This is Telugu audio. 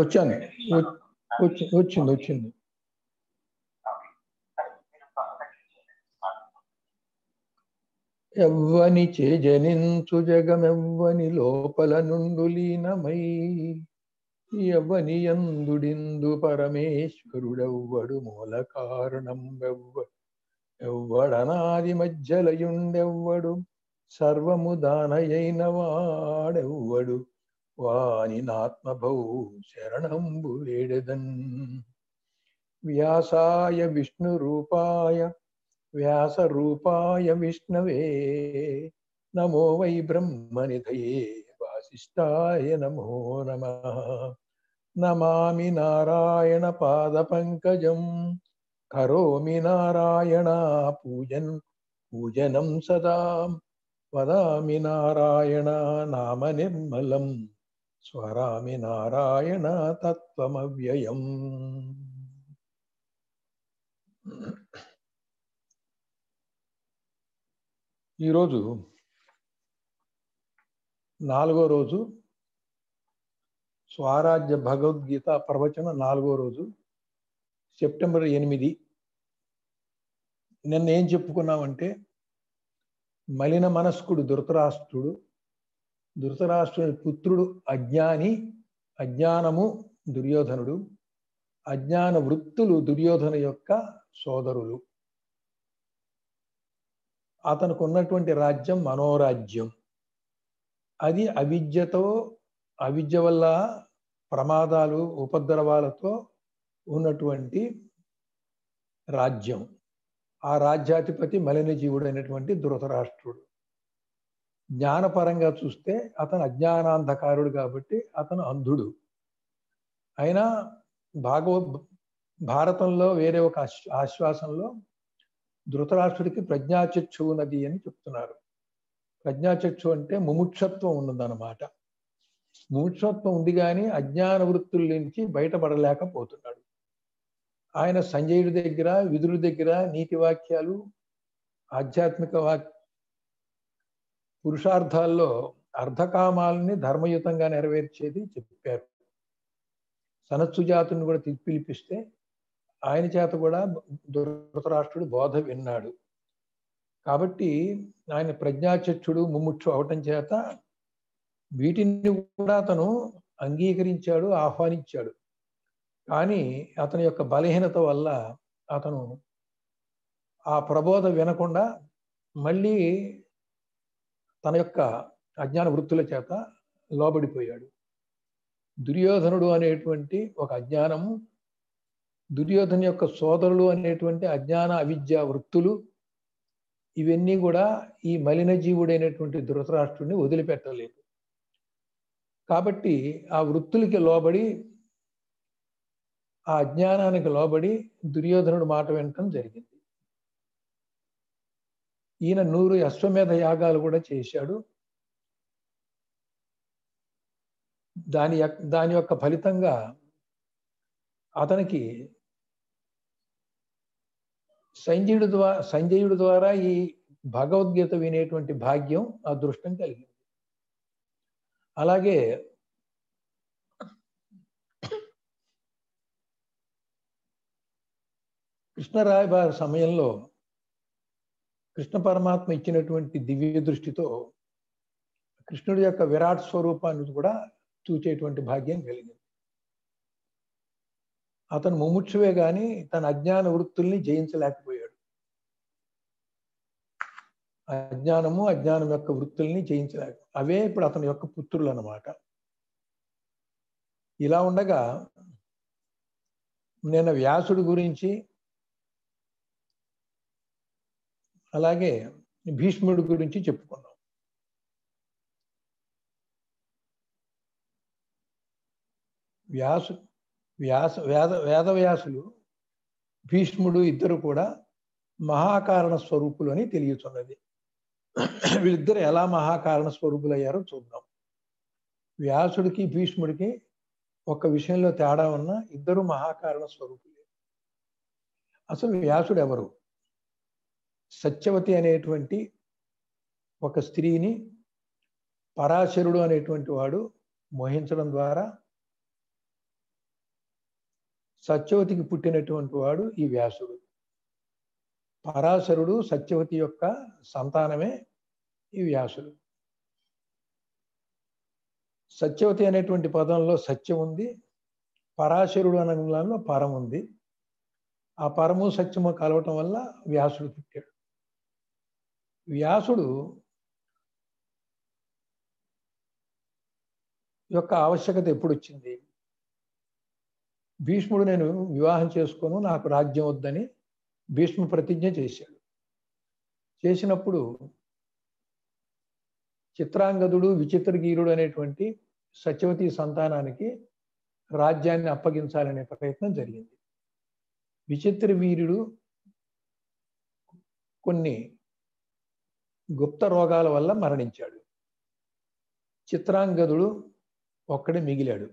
వచ్చాను వచ్చింది. వచ్చింది ఎవ్వని చేజనించు జగమెవ్వని లోపల నుండు లీనమై ఎవ్వని అందుడిందు పరమేశ్వరుడెవ్వడు మూల కారణం ఎవ్వ ఎవ్వడనాది మధ్యలయుండెవ్వడు సర్వము దానయైన వాడెవ్వడు. வானினாத்மபௌ சரணம்பு வேடுதன் வியாசாய விஷ்ணு ரூபாய व्यासरूपाय विष्णवे नमो वै ब्रह्मनिधये वासिष्ठाय नमो नमः नमामि नारायणपादपङ्कजं करोमि नारायणा पूजन् पूजनं सदा वदामि नारायणा नाम निर्मलम् నారాయణ స్వరామి నారాయణ తత్వమవ్యయం. ఈరోజు నాలుగో రోజు స్వరాజ్య భగవద్గీత ప్రవచన నాలుగో రోజు సెప్టెంబర్ ఎనిమిది. నిన్న ఏం చెప్పుకున్నామంటే మలిన మనస్కుడు ధృతరాష్ట్రుడు ధృతరాష్ట్రుని పుత్రుడు అజ్ఞాని అజ్ఞానము దుర్యోధనుడు అజ్ఞాన వృత్తులు దుర్యోధన యొక్క సోదరులు. అతనికి ఉన్నటువంటి రాజ్యం మనోరాజ్యం. అది అవిద్యతో అవిద్య వల్ల ప్రమాదాలు ఉపద్రవాలతో ఉన్నటువంటి రాజ్యం. ఆ రాజ్యాధిపతి మలినజీవుడు అయినటువంటి ధృతరాష్ట్రుడు. జ్ఞానపరంగా చూస్తే అతను అజ్ఞానాంధకారుడు కాబట్టి అతను అంధుడు. అయినా భాగవ భారతంలో వేరే ఒక ఆశ్వాసంలో ధృతరాష్ట్రుడికి ప్రజ్ఞాచక్షు ఉన్నది అని చెప్తున్నారు. ప్రజ్ఞాచక్షు అంటే ముముక్షత్వం ఉన్నదన్నమాట. ముముక్షత్వం ఉంది కానీ అజ్ఞాన వృత్తుల నుంచి బయటపడలేకపోతున్నాడు. ఆయన సంజయుడి దగ్గర విదురుడి దగ్గర నీతి వాక్యాలు ఆధ్యాత్మిక వాక్ పురుషార్థాల్లో అర్ధకామాలని ధర్మయుతంగా నెరవేర్చేది చెప్పారు. సనత్సుజాతుని కూడా తిప్పి పిలిపిస్తే ఆయన చేత కూడా ధృతరాష్ట్రుడు బోధ విన్నాడు. కాబట్టి ఆయన ప్రజ్ఞాచక్షుడు ముముక్షు అవటం చేత వీటిని కూడా అతను అంగీకరించాడు ఆహ్వానించాడు. కానీ అతని యొక్క బలహీనత వల్ల అతను ఆ ప్రబోధ వినకుండా మళ్ళీ తన యొక్క అజ్ఞాన వృత్తుల చేత లోబడిపోయాడు. దుర్యోధనుడు అనేటువంటి ఒక అజ్ఞానము దుర్యోధన యొక్క సోదరులు అనేటువంటి అజ్ఞాన అవిద్య వృత్తులు ఇవన్నీ కూడా ఈ మలిన జీవుడైనటువంటి ధృతరాష్ట్రుడిని వదిలిపెట్టలేదు. కాబట్టి ఆ వృత్తులకి లోబడి ఆ అజ్ఞానానికి లోబడి దుర్యోధనుడు మాట వినటం జరిగింది. ఈయన నూరు అశ్వమేధ యాగాలు కూడా చేశాడు. దాని యొక్క- దాని యొక్క ఫలితంగా అతనికి సంజయుడు ద్వారా సంజయుడు ద్వారా ఈ భగవద్గీత వినేటువంటి భాగ్యం అదృష్టం కలిగింది. అలాగే కృష్ణరాయబారి సమయంలో కృష్ణ పరమాత్మ ఇచ్చినటువంటి దివ్య దృష్టితో కృష్ణుడి యొక్క విరాట్ స్వరూపాన్ని కూడా చూచేటువంటి భాగ్యం కలిగింది. అతను ముముక్షువే గాని తన అజ్ఞాన వృత్తుల్ని జయించలేకపోయాడు. అజ్ఞానము అజ్ఞానం యొక్క వృత్తుల్ని జయించలేక అవే ఇప్పుడు అతని యొక్క పుత్రులు అన్నమాట ఇలా ఉండగా నిన్న వ్యాసుడి గురించి అలాగే భీష్ముడి గురించి చెప్పుకున్నాం. వ్యాసు వ్యాస వేద వేదవ్యాసులు భీష్ముడు ఇద్దరు కూడా మహాకారణ స్వరూపులు అని తెలియచున్నది. వీళ్ళిద్దరు ఎలా మహాకారణ స్వరూపులు అయ్యారో చూద్దాం. వ్యాసుడికి భీష్ముడికి ఒక విషయంలో తేడా ఉన్న ఇద్దరు మహాకారణ స్వరూపులే. అసలు వ్యాసుడు ఎవరు? సత్యవతి అనేటువంటి ఒక స్త్రీని పరాశరుడు అనేటువంటి వాడు మోహించడం ద్వారా సత్యవతికి పుట్టినటువంటి వాడు ఈ వ్యాసుడు. పరాశరుడు సత్యవతి యొక్క సంతానమే ఈ వ్యాసుడు. సత్యవతి అనేటువంటి పదంలో సత్యం ఉంది పరాశరుడు అనే దానిలో పరం ఉంది. ఆ పరము సత్యము కలవటం వల్ల వ్యాసుడు పుట్టాడు. వ్యాసుడు యొక్క ఆవశ్యకత ఎప్పుడు వచ్చింది భీష్ముడు నేను వివాహం చేసుకోను నాకు రాజ్యం వద్దని భీష్ము ప్రతిజ్ఞ చేశాడు. చేసినప్పుడు చిత్రాంగదుడు విచిత్రగీరుడు అనేటువంటి సత్యవతి సంతానానికి రాజ్యాన్ని అప్పగించాలనే ప్రయత్నం జరిగింది. విచిత్ర వీరుడు కొన్ని గుప్త రోగాల వల్ల మరణించాడు. చిత్రాంగదుడు ఒక్కడే మిగిలాడు.